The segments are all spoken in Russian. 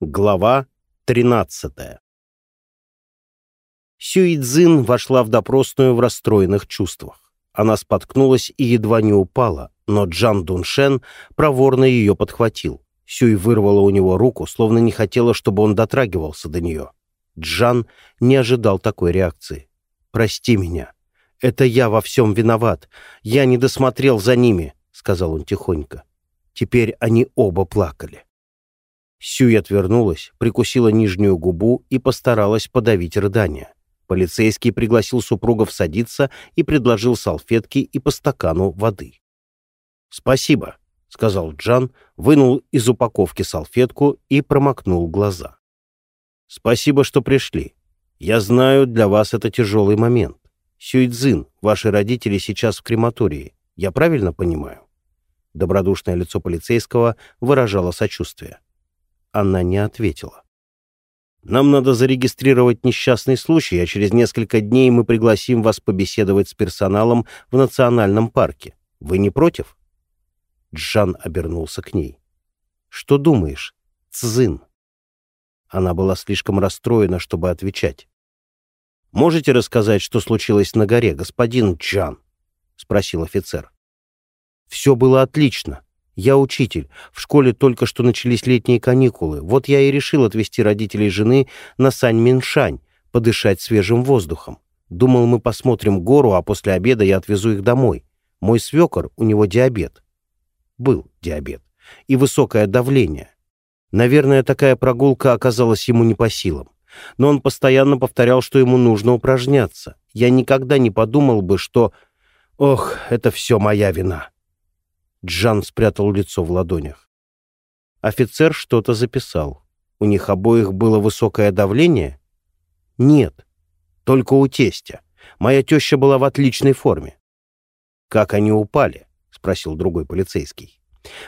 Глава 13 Сюидзин вошла в допросную в расстроенных чувствах. Она споткнулась и едва не упала, но Джан Дуншен проворно ее подхватил. Сюй вырвала у него руку, словно не хотела, чтобы он дотрагивался до нее. Джан не ожидал такой реакции. «Прости меня. Это я во всем виноват. Я не досмотрел за ними», — сказал он тихонько. Теперь они оба плакали. Сюй отвернулась, прикусила нижнюю губу и постаралась подавить рыдание. Полицейский пригласил супругов садиться и предложил салфетки и по стакану воды. «Спасибо», — сказал Джан, вынул из упаковки салфетку и промокнул глаза. «Спасибо, что пришли. Я знаю, для вас это тяжелый момент. Сюйцзин, ваши родители сейчас в крематории. Я правильно понимаю?» Добродушное лицо полицейского выражало сочувствие. Она не ответила. «Нам надо зарегистрировать несчастный случай, а через несколько дней мы пригласим вас побеседовать с персоналом в национальном парке. Вы не против?» Джан обернулся к ней. «Что думаешь, Цзин?» Она была слишком расстроена, чтобы отвечать. «Можете рассказать, что случилось на горе, господин Джан?» — спросил офицер. «Все было отлично. Я учитель. В школе только что начались летние каникулы. Вот я и решил отвезти родителей жены на Сань-Миншань, подышать свежим воздухом. Думал, мы посмотрим гору, а после обеда я отвезу их домой. Мой свекор, у него диабет. Был диабет. И высокое давление. Наверное, такая прогулка оказалась ему не по силам. Но он постоянно повторял, что ему нужно упражняться. Я никогда не подумал бы, что... Ох, это все моя вина. Джан спрятал лицо в ладонях. Офицер что-то записал. У них обоих было высокое давление? Нет, только у тестя. Моя теща была в отличной форме. «Как они упали?» — спросил другой полицейский.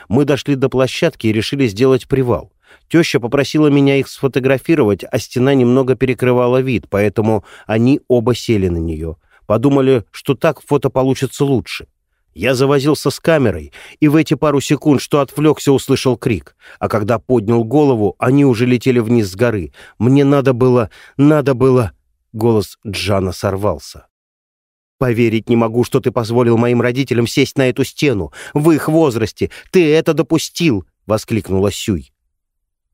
«Мы дошли до площадки и решили сделать привал. Теща попросила меня их сфотографировать, а стена немного перекрывала вид, поэтому они оба сели на нее. Подумали, что так фото получится лучше. Я завозился с камерой, и в эти пару секунд, что отвлекся, услышал крик. А когда поднял голову, они уже летели вниз с горы. Мне надо было... надо было... Голос Джана сорвался. «Поверить не могу, что ты позволил моим родителям сесть на эту стену. В их возрасте. Ты это допустил!» — воскликнула Сюй.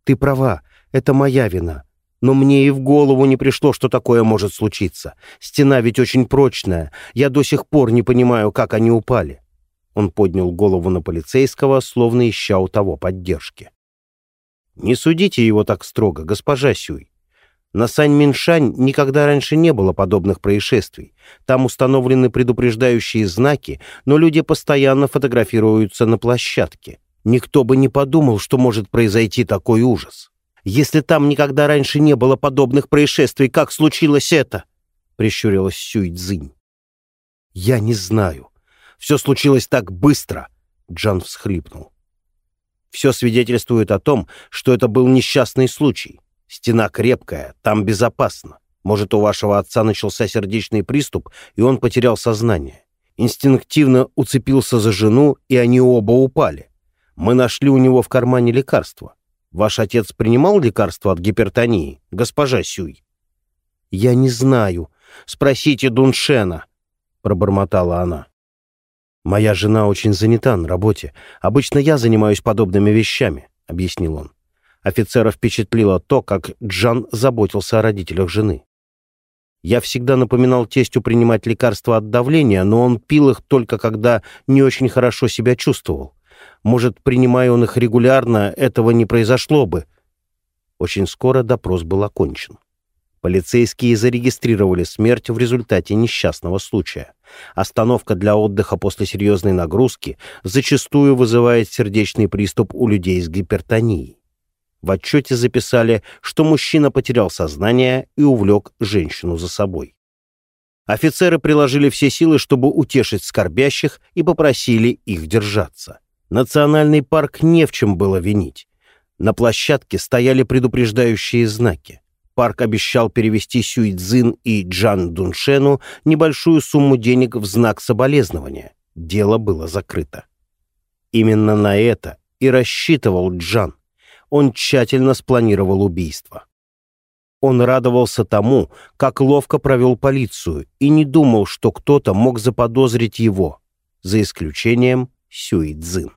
«Ты права. Это моя вина. Но мне и в голову не пришло, что такое может случиться. Стена ведь очень прочная. Я до сих пор не понимаю, как они упали». Он поднял голову на полицейского, словно ища у того поддержки. «Не судите его так строго, госпожа Сюй. На Сань-Миншань никогда раньше не было подобных происшествий. Там установлены предупреждающие знаки, но люди постоянно фотографируются на площадке. Никто бы не подумал, что может произойти такой ужас. Если там никогда раньше не было подобных происшествий, как случилось это?» — прищурилась Сюй Цзинь. «Я не знаю. Все случилось так быстро», — Джан всхлипнул. «Все свидетельствует о том, что это был несчастный случай. Стена крепкая, там безопасно. Может, у вашего отца начался сердечный приступ, и он потерял сознание. Инстинктивно уцепился за жену, и они оба упали. Мы нашли у него в кармане лекарство. Ваш отец принимал лекарства от гипертонии, госпожа Сюй? — Я не знаю. Спросите Дуншена, — пробормотала она. «Моя жена очень занята на работе. Обычно я занимаюсь подобными вещами», — объяснил он. Офицера впечатлило то, как Джан заботился о родителях жены. Я всегда напоминал тестю принимать лекарства от давления, но он пил их только когда не очень хорошо себя чувствовал. Может, принимая он их регулярно, этого не произошло бы. Очень скоро допрос был окончен. Полицейские зарегистрировали смерть в результате несчастного случая. Остановка для отдыха после серьезной нагрузки зачастую вызывает сердечный приступ у людей с гипертонией. В отчете записали, что мужчина потерял сознание и увлек женщину за собой. Офицеры приложили все силы, чтобы утешить скорбящих, и попросили их держаться. Национальный парк не в чем было винить. На площадке стояли предупреждающие знаки. Парк обещал перевести Сюйцзин и Джан Дуншену небольшую сумму денег в знак соболезнования. Дело было закрыто. Именно на это и рассчитывал Джан. он тщательно спланировал убийство. Он радовался тому, как ловко провел полицию, и не думал, что кто-то мог заподозрить его, за исключением Сюи Цзин.